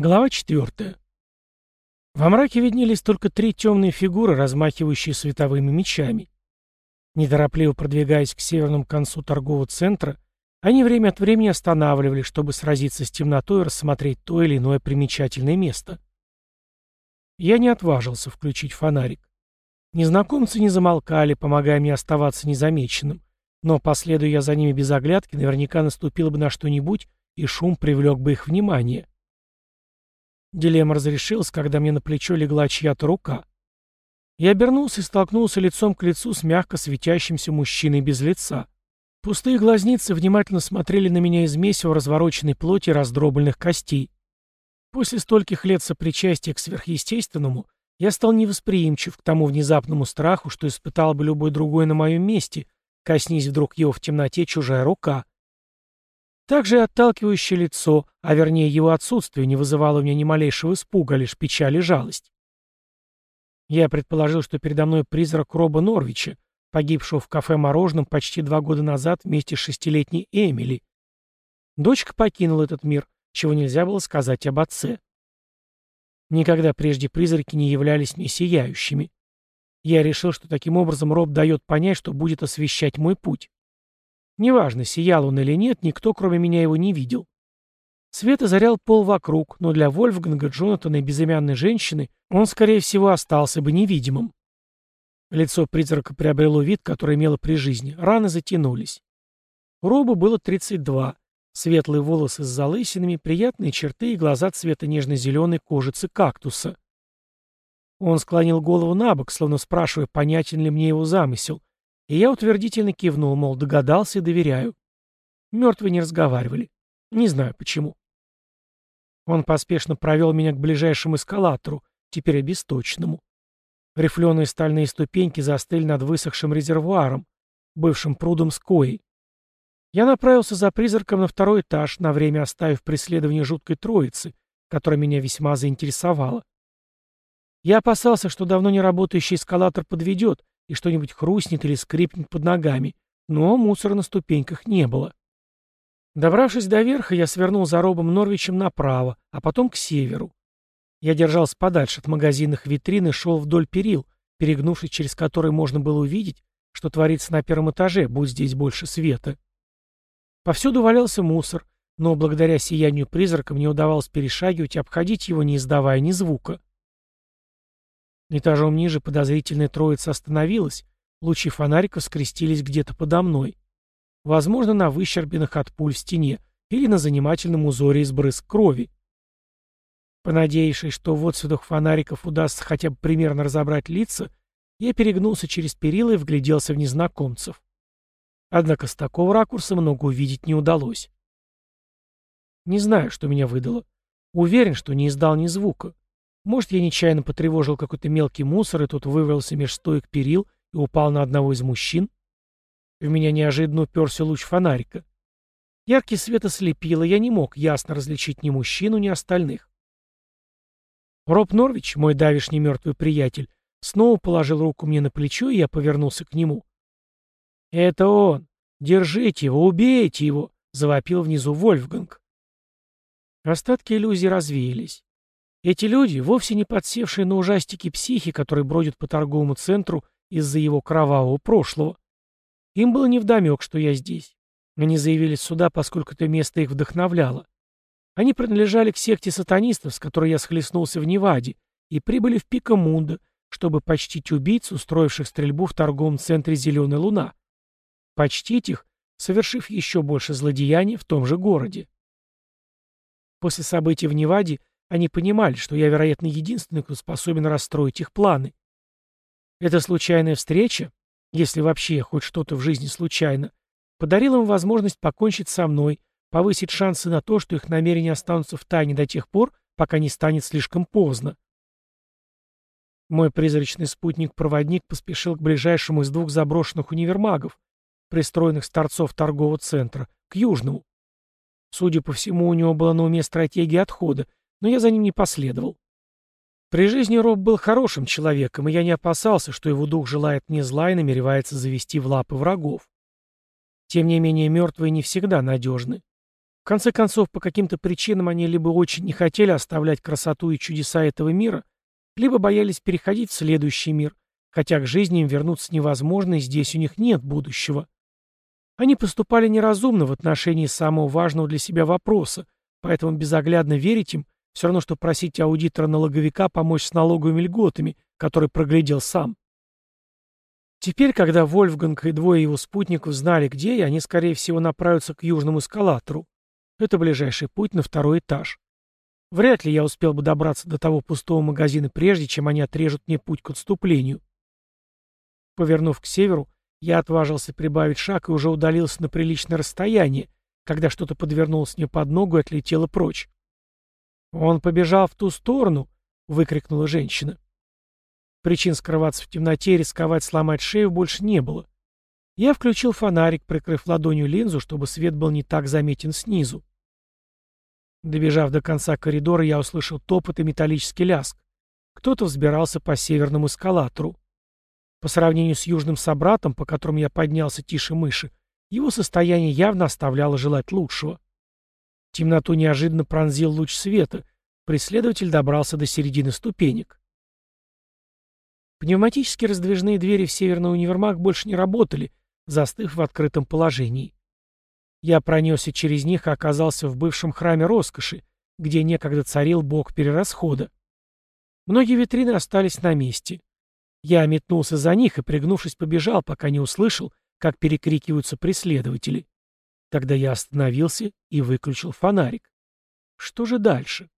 Глава четвертая. Во мраке виднелись только три темные фигуры, размахивающие световыми мечами. Неторопливо продвигаясь к северному концу торгового центра, они время от времени останавливались, чтобы сразиться с темнотой и рассмотреть то или иное примечательное место. Я не отважился включить фонарик. Незнакомцы не замолкали, помогая мне оставаться незамеченным, но, последуя я за ними без оглядки, наверняка наступило бы на что-нибудь, и шум привлек бы их внимание. Дилемма разрешилась, когда мне на плечо легла чья-то рука. Я обернулся и столкнулся лицом к лицу с мягко светящимся мужчиной без лица. Пустые глазницы внимательно смотрели на меня из месива развороченной плоти и раздробленных костей. После стольких лет сопричастия к сверхъестественному я стал невосприимчив к тому внезапному страху, что испытал бы любой другой на моем месте, коснись вдруг его в темноте чужая рука. Также и отталкивающее лицо, а вернее его отсутствие, не вызывало у меня ни малейшего испуга, лишь печаль и жалость. Я предположил, что передо мной призрак Роба Норвича, погибшего в кафе «Мороженом» почти два года назад вместе с шестилетней Эмили. Дочка покинула этот мир, чего нельзя было сказать об отце. Никогда прежде призраки не являлись мне сияющими. Я решил, что таким образом Роб дает понять, что будет освещать мой путь. Неважно, сиял он или нет, никто, кроме меня, его не видел. Свет озарял пол вокруг, но для Вольфганга, Джонатана и безымянной женщины он, скорее всего, остался бы невидимым. Лицо призрака приобрело вид, который имело при жизни. Раны затянулись. Робу было 32. Светлые волосы с залысинами, приятные черты и глаза цвета нежно-зеленой кожицы кактуса. Он склонил голову на бок, словно спрашивая, понятен ли мне его замысел, и я утвердительно кивнул, мол, догадался и доверяю. Мертвые не разговаривали. Не знаю почему. Он поспешно провел меня к ближайшему эскалатору, теперь обесточенному. Рифленые стальные ступеньки застыли над высохшим резервуаром, бывшим прудом с коей. Я направился за призраком на второй этаж, на время оставив преследование жуткой троицы, которая меня весьма заинтересовала. Я опасался, что давно не работающий эскалатор подведет, и что-нибудь хрустнет или скрипнет под ногами, но мусора на ступеньках не было. Добравшись до верха, я свернул за Робом Норвичем направо, а потом к северу. Я держался подальше от магазинных витрин и шел вдоль перил, перегнувшись через которые можно было увидеть, что творится на первом этаже, будь здесь больше света. Повсюду валялся мусор, но благодаря сиянию призрака мне удавалось перешагивать и обходить его, не издавая ни звука. Этажом ниже подозрительная троица остановилась, лучи фонариков скрестились где-то подо мной. Возможно, на выщербинах от пуль в стене или на занимательном узоре из брызг крови. Понадеявшись, что в отсюдах фонариков удастся хотя бы примерно разобрать лица, я перегнулся через перила и вгляделся в незнакомцев. Однако с такого ракурса много увидеть не удалось. Не знаю, что меня выдало. Уверен, что не издал ни звука. Может, я нечаянно потревожил какой-то мелкий мусор, и тут вывалился меж стоек перил и упал на одного из мужчин? В меня неожиданно уперся луч фонарика. Яркий свет ослепил, и я не мог ясно различить ни мужчину, ни остальных. Роб Норвич, мой давишний мертвый приятель, снова положил руку мне на плечо, и я повернулся к нему. «Это он! Держите его, убейте его!» — завопил внизу Вольфганг. Остатки иллюзий развеялись. Эти люди, вовсе не подсевшие на ужастики психи, которые бродят по торговому центру из-за его кровавого прошлого. Им было невдомек, что я здесь. Они заявились сюда, поскольку это место их вдохновляло. Они принадлежали к секте сатанистов, с которой я схлестнулся в Неваде, и прибыли в Пикамунда, чтобы почтить убийц, устроивших стрельбу в торговом центре «Зеленая луна». Почтить их, совершив еще больше злодеяний в том же городе. После событий в Неваде они понимали, что я, вероятно, единственный, кто способен расстроить их планы. Эта случайная встреча, если вообще хоть что-то в жизни случайно, подарила им возможность покончить со мной, повысить шансы на то, что их намерения останутся в тайне до тех пор, пока не станет слишком поздно. Мой призрачный спутник-проводник поспешил к ближайшему из двух заброшенных универмагов, пристроенных с торцов торгового центра, к южному. Судя по всему, у него была на уме стратегия отхода, но я за ним не последовал. При жизни Роб был хорошим человеком, и я не опасался, что его дух желает мне зла и намеревается завести в лапы врагов. Тем не менее, мертвые не всегда надежны. конце концов, по каким-то причинам они либо очень не хотели оставлять красоту и чудеса этого мира, либо боялись переходить в следующий мир, хотя к жизни им вернуться невозможно, и здесь у них нет будущего. Они поступали неразумно в отношении самого важного для себя вопроса, поэтому безоглядно верить им все равно, что просить аудитора-налоговика помочь с налоговыми льготами, который проглядел сам. Теперь, когда Вольфганг и двое его спутников знали, где я, они, скорее всего, направятся к южному эскалатору. Это ближайший путь на второй этаж. Вряд ли я успел бы добраться до того пустого магазина прежде, чем они отрежут мне путь к отступлению. Повернув к северу, я отважился прибавить шаг и уже удалился на приличное расстояние, когда что-то подвернулось мне под ногу и отлетело прочь. «Он побежал в ту сторону!» — выкрикнула женщина. Причин скрываться в темноте и рисковать сломать шею больше не было. Я включил фонарик, прикрыв ладонью линзу, чтобы свет был не так заметен снизу. Добежав до конца коридора, я услышал топот и металлический ляск. Кто-то взбирался по северному эскалатору. По сравнению с южным собратом, по которому я поднялся тише мыши, его состояние явно оставляло желать лучшего. Темноту неожиданно пронзил луч света. Преследователь добрался до середины ступенек. Пневматические раздвижные двери в северный универмаг больше не работали, застыв в открытом положении. Я пронесся через них и оказался в бывшем храме роскоши, где некогда царил бог перерасхода. Многие витрины остались на месте. Я метнулся за них и, пригнувшись, побежал, пока не услышал, как перекрикиваются преследователи. Тогда я остановился и выключил фонарик. Что же дальше?